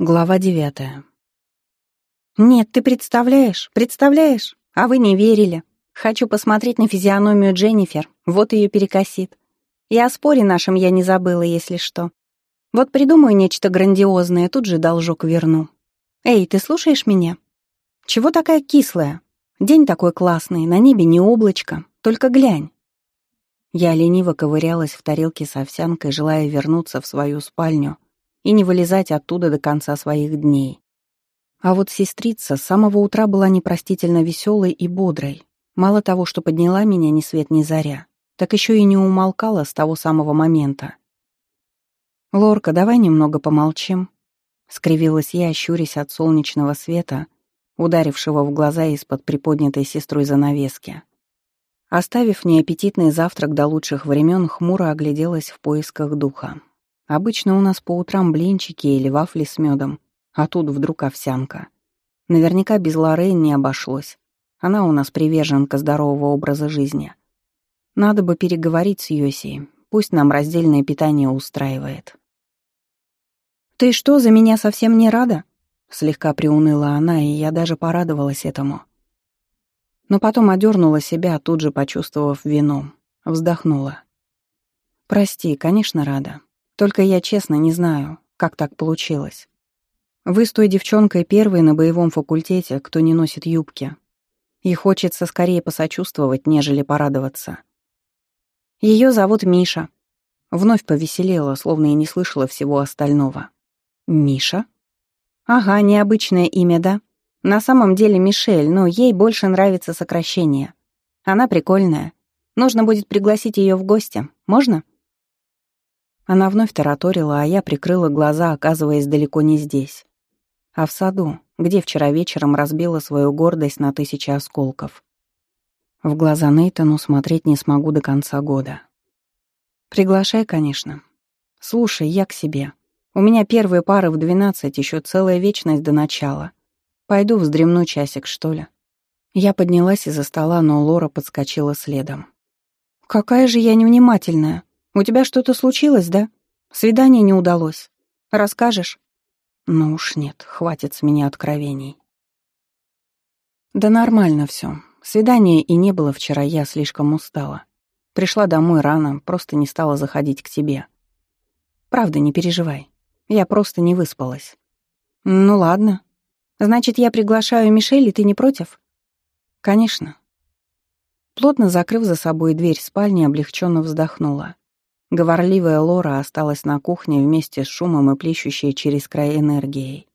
Глава девятая. «Нет, ты представляешь, представляешь? А вы не верили. Хочу посмотреть на физиономию Дженнифер, вот ее перекосит. И о споре нашем я не забыла, если что. Вот придумаю нечто грандиозное, тут же должок верну. Эй, ты слушаешь меня? Чего такая кислая? День такой классный, на небе не облачко, только глянь». Я лениво ковырялась в тарелке с овсянкой, желая вернуться в свою спальню — и не вылезать оттуда до конца своих дней. А вот сестрица с самого утра была непростительно веселой и бодрой. Мало того, что подняла меня ни свет ни заря, так еще и не умолкала с того самого момента. «Лорка, давай немного помолчим», — скривилась я, щурясь от солнечного света, ударившего в глаза из-под приподнятой сестрой занавески. Оставив неаппетитный завтрак до лучших времен, хмуро огляделась в поисках духа. Обычно у нас по утрам блинчики или вафли с медом, а тут вдруг овсянка. Наверняка без Лорен не обошлось. Она у нас приверженка здорового образа жизни. Надо бы переговорить с Йоси, пусть нам раздельное питание устраивает. «Ты что, за меня совсем не рада?» Слегка приуныла она, и я даже порадовалась этому. Но потом одернула себя, тут же почувствовав вину. Вздохнула. «Прости, конечно, рада. Только я честно не знаю, как так получилось. Вы с той девчонкой первой на боевом факультете, кто не носит юбки. И хочется скорее посочувствовать, нежели порадоваться. Ее зовут Миша. Вновь повеселела, словно и не слышала всего остального. Миша? Ага, необычное имя, да? На самом деле Мишель, но ей больше нравится сокращение. Она прикольная. Нужно будет пригласить ее в гости. Можно? Она вновь тараторила, а я прикрыла глаза, оказываясь далеко не здесь, а в саду, где вчера вечером разбила свою гордость на тысячи осколков. В глаза Нейтану смотреть не смогу до конца года. «Приглашай, конечно. Слушай, я к себе. У меня первые пары в двенадцать, еще целая вечность до начала. Пойду вздремну часик, что ли». Я поднялась из-за стола, но Лора подскочила следом. «Какая же я невнимательная!» У тебя что-то случилось, да? Свидание не удалось. Расскажешь?» «Ну уж нет, хватит с меня откровений». «Да нормально все. Свидания и не было вчера, я слишком устала. Пришла домой рано, просто не стала заходить к тебе. Правда, не переживай. Я просто не выспалась». «Ну ладно. Значит, я приглашаю Мишель, и ты не против?» «Конечно». Плотно закрыв за собой дверь спальни, облегченно вздохнула. Говорливая Лора осталась на кухне вместе с шумом и плещущей через край энергией.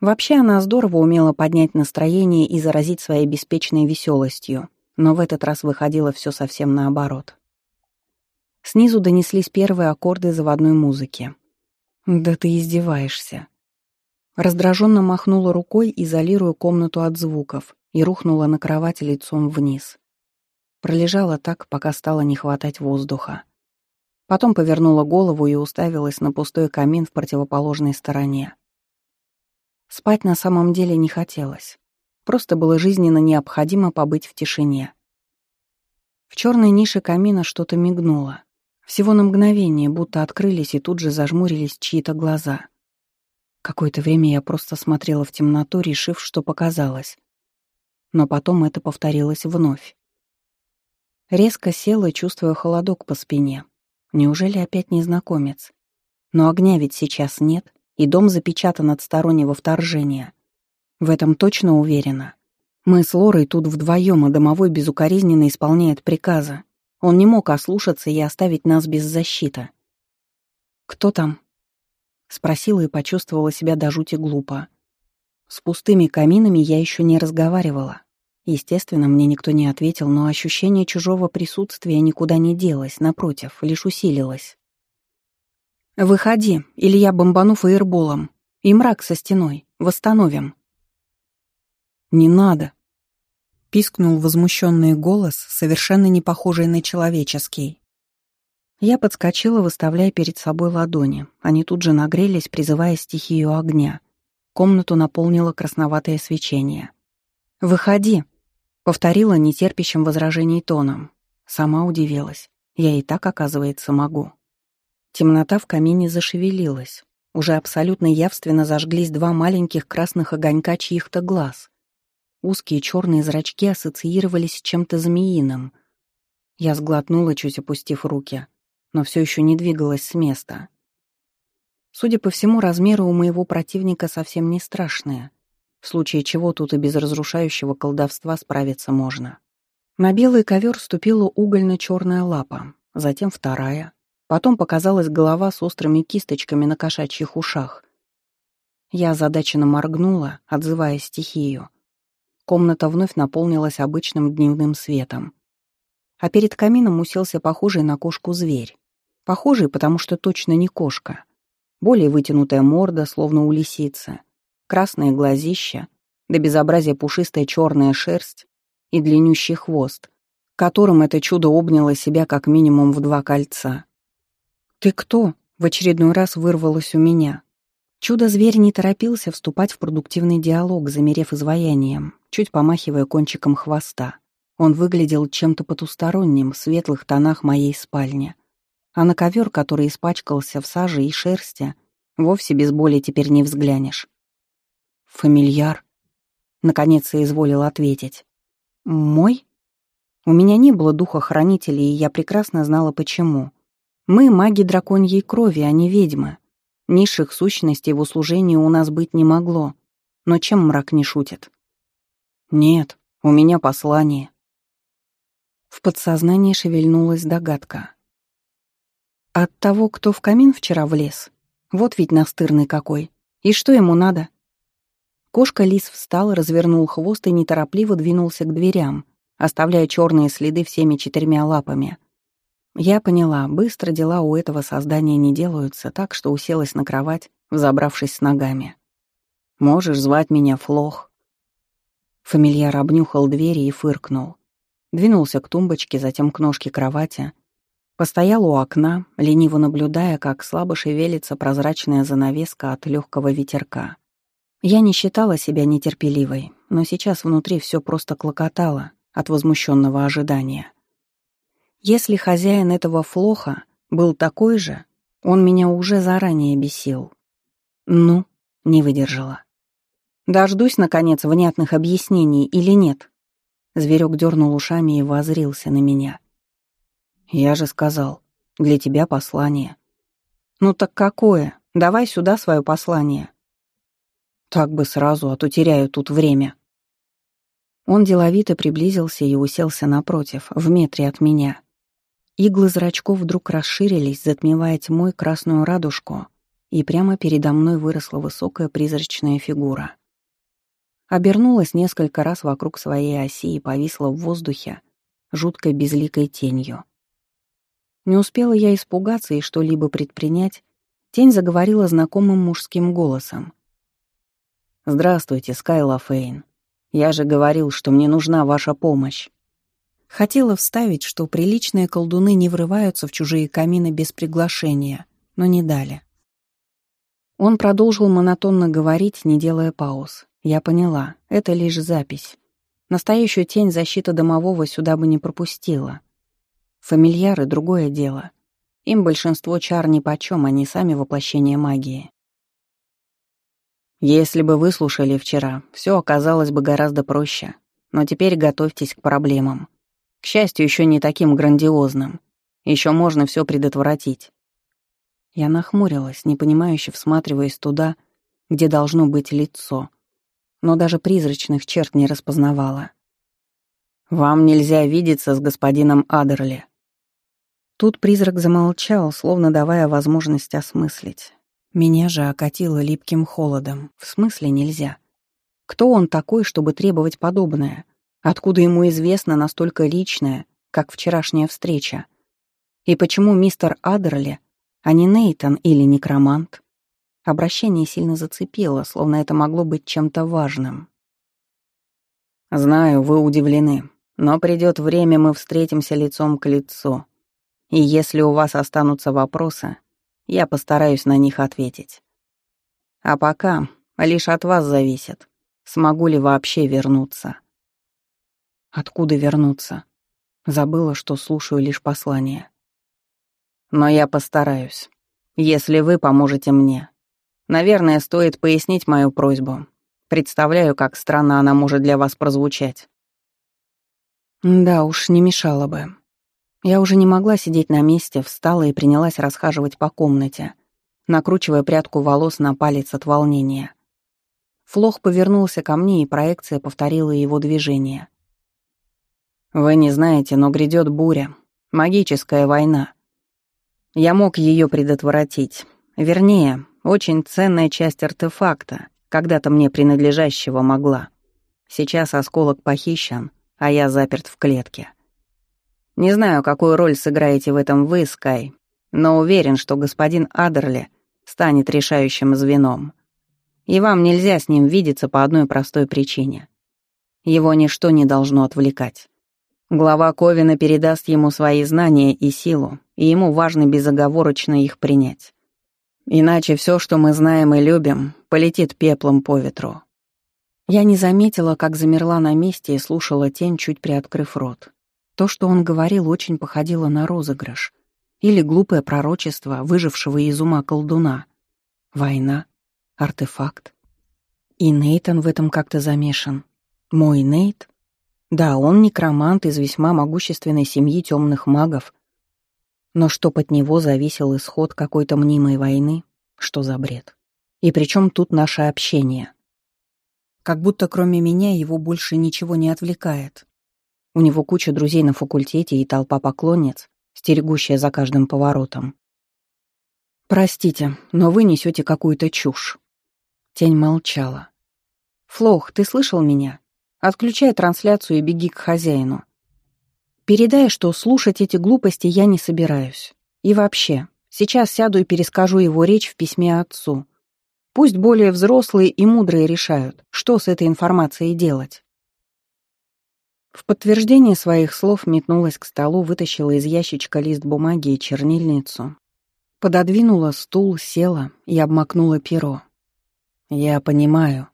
Вообще она здорово умела поднять настроение и заразить своей беспечной веселостью, но в этот раз выходило все совсем наоборот. Снизу донеслись первые аккорды заводной музыки. «Да ты издеваешься!» Раздраженно махнула рукой, изолируя комнату от звуков, и рухнула на кровать лицом вниз. Пролежала так, пока стало не хватать воздуха. Потом повернула голову и уставилась на пустой камин в противоположной стороне. Спать на самом деле не хотелось. Просто было жизненно необходимо побыть в тишине. В черной нише камина что-то мигнуло. Всего на мгновение, будто открылись и тут же зажмурились чьи-то глаза. Какое-то время я просто смотрела в темноту, решив, что показалось. Но потом это повторилось вновь. Резко села, чувствуя холодок по спине, Неужели опять незнакомец? Но огня ведь сейчас нет, и дом запечатан от стороннего вторжения. В этом точно уверена. Мы с Лорой тут вдвоем, и домовой безукоризненно исполняет приказы. Он не мог ослушаться и оставить нас без защиты. «Кто там?» Спросила и почувствовала себя до жути глупо. С пустыми каминами я еще не разговаривала. Естественно, мне никто не ответил, но ощущение чужого присутствия никуда не делось, напротив, лишь усилилось. «Выходи, или я бомбану фаерболом. И мрак со стеной. Восстановим». «Не надо», — пискнул возмущенный голос, совершенно не похожий на человеческий. Я подскочила, выставляя перед собой ладони. Они тут же нагрелись, призывая стихию огня. Комнату наполнило красноватое свечение. «Выходи!» Повторила нетерпящим возражений тоном. Сама удивилась. Я и так, оказывается, могу. Темнота в камине зашевелилась. Уже абсолютно явственно зажглись два маленьких красных огонька чьих-то глаз. Узкие черные зрачки ассоциировались с чем-то змеиным. Я сглотнула, чуть опустив руки, но все еще не двигалась с места. Судя по всему, размеры у моего противника совсем не страшные — случае чего тут и без разрушающего колдовства справиться можно. На белый ковер ступила угольно-черная лапа, затем вторая, потом показалась голова с острыми кисточками на кошачьих ушах. Я озадаченно моргнула, отзывая стихию. Комната вновь наполнилась обычным дневным светом. А перед камином уселся похожий на кошку зверь. Похожий, потому что точно не кошка. Более вытянутая морда, словно у лисицы, красные глазища, до безобразия пушистая черная шерсть и длиннющий хвост, которым это чудо обняло себя как минимум в два кольца. «Ты кто?» — в очередной раз вырвалось у меня. Чудо-зверь не торопился вступать в продуктивный диалог, замерев изваянием, чуть помахивая кончиком хвоста. Он выглядел чем-то потусторонним в светлых тонах моей спальни. А на ковер, который испачкался в саже и шерсти, вовсе без боли теперь не взглянешь фамильяр?» Наконец я изволил ответить. «Мой?» У меня не было духа хранителей, и я прекрасно знала почему. Мы маги драконьей крови, а не ведьмы. Низших сущностей в услужении у нас быть не могло. Но чем мрак не шутит? «Нет, у меня послание». В подсознании шевельнулась догадка. «От того, кто в камин вчера влез? Вот ведь настырный какой. И что ему надо? Кошка-лис встал, развернул хвост и неторопливо двинулся к дверям, оставляя черные следы всеми четырьмя лапами. Я поняла, быстро дела у этого создания не делаются, так что уселась на кровать, взобравшись с ногами. «Можешь звать меня Флох?» Фамильяр обнюхал двери и фыркнул. Двинулся к тумбочке, затем к ножке кровати. Постоял у окна, лениво наблюдая, как слабо шевелится прозрачная занавеска от легкого ветерка. Я не считала себя нетерпеливой, но сейчас внутри все просто клокотало от возмущенного ожидания. Если хозяин этого флоха был такой же, он меня уже заранее бесил. Ну, не выдержала. Дождусь, наконец, внятных объяснений или нет? Зверек дернул ушами и возрился на меня. Я же сказал, для тебя послание. Ну так какое? Давай сюда свое послание. Так бы сразу, а то теряю тут время. Он деловито приблизился и уселся напротив, в метре от меня. Иглы зрачков вдруг расширились, затмевая тьмой красную радужку, и прямо передо мной выросла высокая призрачная фигура. Обернулась несколько раз вокруг своей оси и повисла в воздухе жуткой безликой тенью. Не успела я испугаться и что-либо предпринять, тень заговорила знакомым мужским голосом. «Здравствуйте, Скайла Фейн. Я же говорил, что мне нужна ваша помощь». Хотела вставить, что приличные колдуны не врываются в чужие камины без приглашения, но не дали. Он продолжил монотонно говорить, не делая пауз. Я поняла, это лишь запись. Настоящую тень защита домового сюда бы не пропустила. Фамильяры — другое дело. Им большинство чар нипочем, они а сами воплощение магии. Если бы вы слушали вчера, все оказалось бы гораздо проще. Но теперь готовьтесь к проблемам. К счастью, еще не таким грандиозным. Еще можно все предотвратить. Я нахмурилась, непонимающе всматриваясь туда, где должно быть лицо. Но даже призрачных черт не распознавала. «Вам нельзя видеться с господином Адерли». Тут призрак замолчал, словно давая возможность осмыслить. Меня же окатило липким холодом. В смысле нельзя? Кто он такой, чтобы требовать подобное? Откуда ему известно настолько личное, как вчерашняя встреча? И почему мистер Адерли, а не Нейтон или некромант? Обращение сильно зацепило, словно это могло быть чем-то важным. «Знаю, вы удивлены, но придет время, мы встретимся лицом к лицу. И если у вас останутся вопросы, я постараюсь на них ответить. А пока лишь от вас зависит, смогу ли вообще вернуться. Откуда вернуться? Забыла, что слушаю лишь послание. Но я постараюсь, если вы поможете мне. Наверное, стоит пояснить мою просьбу. Представляю, как странно она может для вас прозвучать. Да уж, не мешало бы. Я уже не могла сидеть на месте, встала и принялась расхаживать по комнате, накручивая прядку волос на палец от волнения. Флох повернулся ко мне, и проекция повторила его движение. «Вы не знаете, но грядет буря. Магическая война. Я мог ее предотвратить. Вернее, очень ценная часть артефакта, когда-то мне принадлежащего, могла. Сейчас осколок похищен, а я заперт в клетке. Не знаю, какую роль сыграете в этом вы, Скай, но уверен, что господин Адерли станет решающим звеном. И вам нельзя с ним видеться по одной простой причине. Его ничто не должно отвлекать. Глава Ковина передаст ему свои знания и силу, и ему важно безоговорочно их принять. Иначе все, что мы знаем и любим, полетит пеплом по ветру. Я не заметила, как замерла на месте и слушала тень, чуть приоткрыв рот. То, что он говорил, очень походило на розыгрыш или глупое пророчество выжившего из ума колдуна. Война, артефакт. И Нейтан в этом как-то замешан. Мой Нейт? Да, он некромант из весьма могущественной семьи темных магов. Но что под него зависел исход какой-то мнимой войны, что за бред. И причем тут наше общение? Как будто кроме меня его больше ничего не отвлекает. У него куча друзей на факультете и толпа поклонниц, стерегущая за каждым поворотом. «Простите, но вы несете какую-то чушь». Тень молчала. «Флох, ты слышал меня? Отключай трансляцию и беги к хозяину. Передай, что слушать эти глупости я не собираюсь. И вообще, сейчас сяду и перескажу его речь в письме отцу. Пусть более взрослые и мудрые решают, что с этой информацией делать». В подтверждение своих слов метнулась к столу, вытащила из ящичка лист бумаги и чернильницу. Пододвинула стул, села и обмакнула перо. «Я понимаю».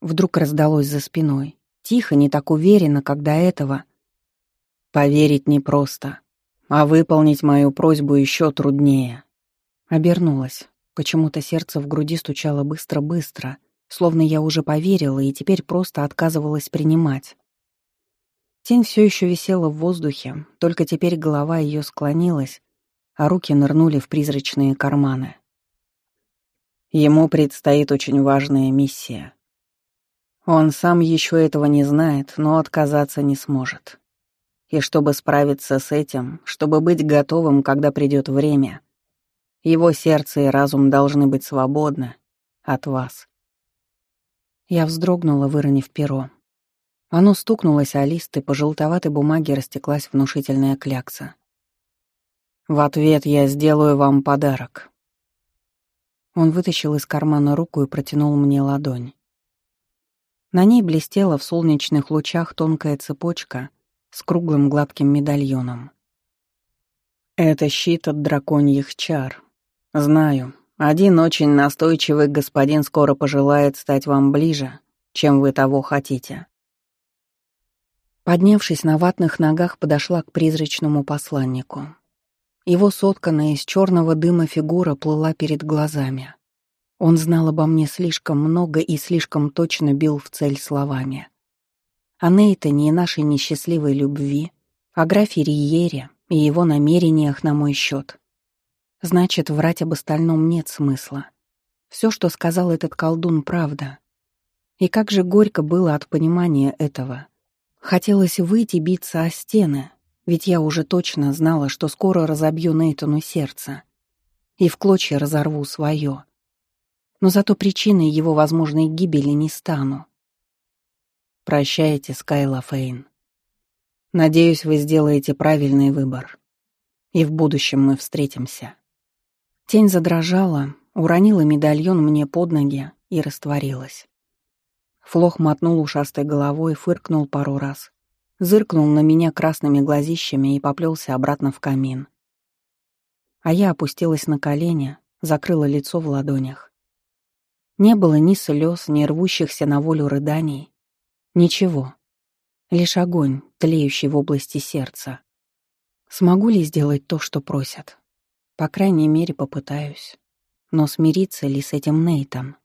Вдруг раздалось за спиной. Тихо, не так уверенно, как до этого. «Поверить непросто, а выполнить мою просьбу еще труднее». Обернулась. Почему-то сердце в груди стучало быстро-быстро, словно я уже поверила и теперь просто отказывалась принимать. Тень все еще висела в воздухе, только теперь голова ее склонилась, а руки нырнули в призрачные карманы. Ему предстоит очень важная миссия. Он сам еще этого не знает, но отказаться не сможет. И чтобы справиться с этим, чтобы быть готовым, когда придет время, его сердце и разум должны быть свободны от вас. Я вздрогнула, выронив перо. Оно стукнулось о лист, и по желтоватой бумаге растеклась внушительная клякса. «В ответ я сделаю вам подарок». Он вытащил из кармана руку и протянул мне ладонь. На ней блестела в солнечных лучах тонкая цепочка с круглым гладким медальоном. «Это щит от драконьих чар. Знаю, один очень настойчивый господин скоро пожелает стать вам ближе, чем вы того хотите. Поднявшись на ватных ногах, подошла к призрачному посланнику. Его сотканная из черного дыма фигура плыла перед глазами. Он знал обо мне слишком много и слишком точно бил в цель словами. О Нейтане и нашей несчастливой любви, о графе Риере и его намерениях на мой счет. Значит, врать об остальном нет смысла. Все, что сказал этот колдун, правда. И как же горько было от понимания этого — Хотелось выйти биться о стены, ведь я уже точно знала, что скоро разобью Нейтану сердце и в клочья разорву свое. Но зато причиной его возможной гибели не стану. Прощайте, Скайла Фейн. Надеюсь, вы сделаете правильный выбор. И в будущем мы встретимся. Тень задрожала, уронила медальон мне под ноги и растворилась. Флох мотнул ушастой головой, и фыркнул пару раз, зыркнул на меня красными глазищами и поплелся обратно в камин. А я опустилась на колени, закрыла лицо в ладонях. Не было ни слез, ни рвущихся на волю рыданий. Ничего. Лишь огонь, тлеющий в области сердца. Смогу ли сделать то, что просят? По крайней мере, попытаюсь. Но смириться ли с этим Нейтом?